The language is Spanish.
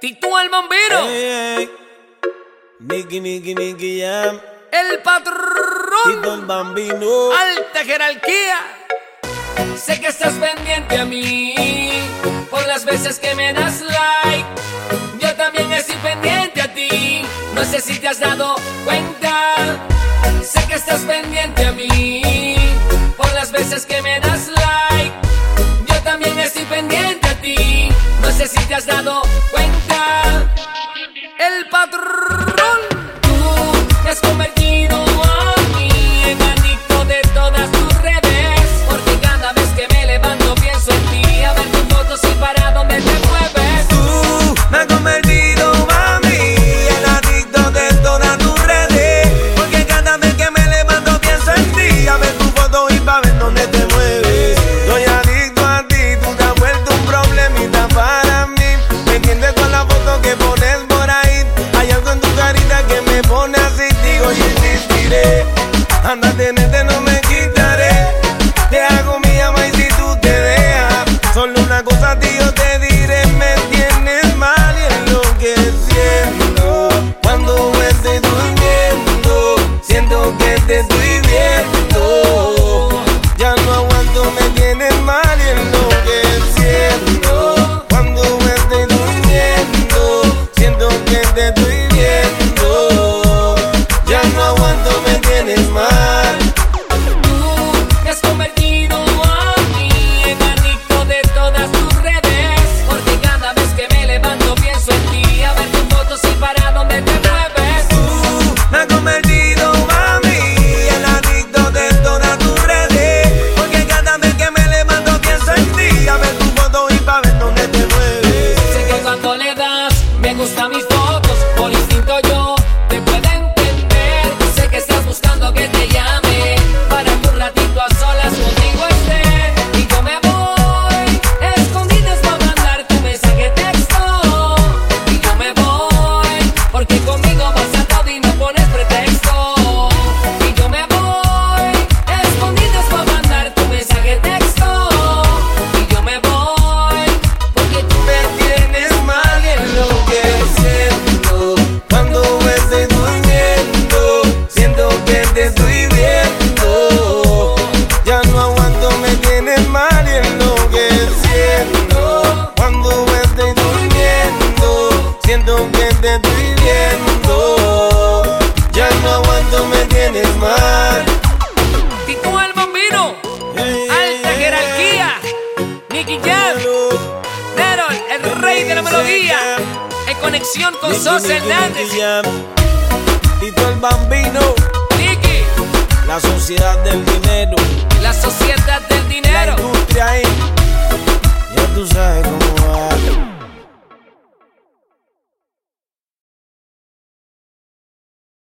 Tito el bombero. Hey, hey. Jam. El patrón. Tito el bambino. Alta jerarquía. Sé que estás pendiente a mí. Por las veces que me das like. Yo también estoy pendiente a ti. No sé si te has dado cuenta. Sé que estás pendiente a mí. Por las veces que me das like. Yo también estoy pendiente a ti. No sé si te has dado cuenta. الر gente no me Jackie Chan, el rey de la melodía, en conexión con Sosa Hernández. Tito el Bambino, Nicky, la sociedad del dinero, la sociedad del dinero, la industria ahí, ya tú sabes.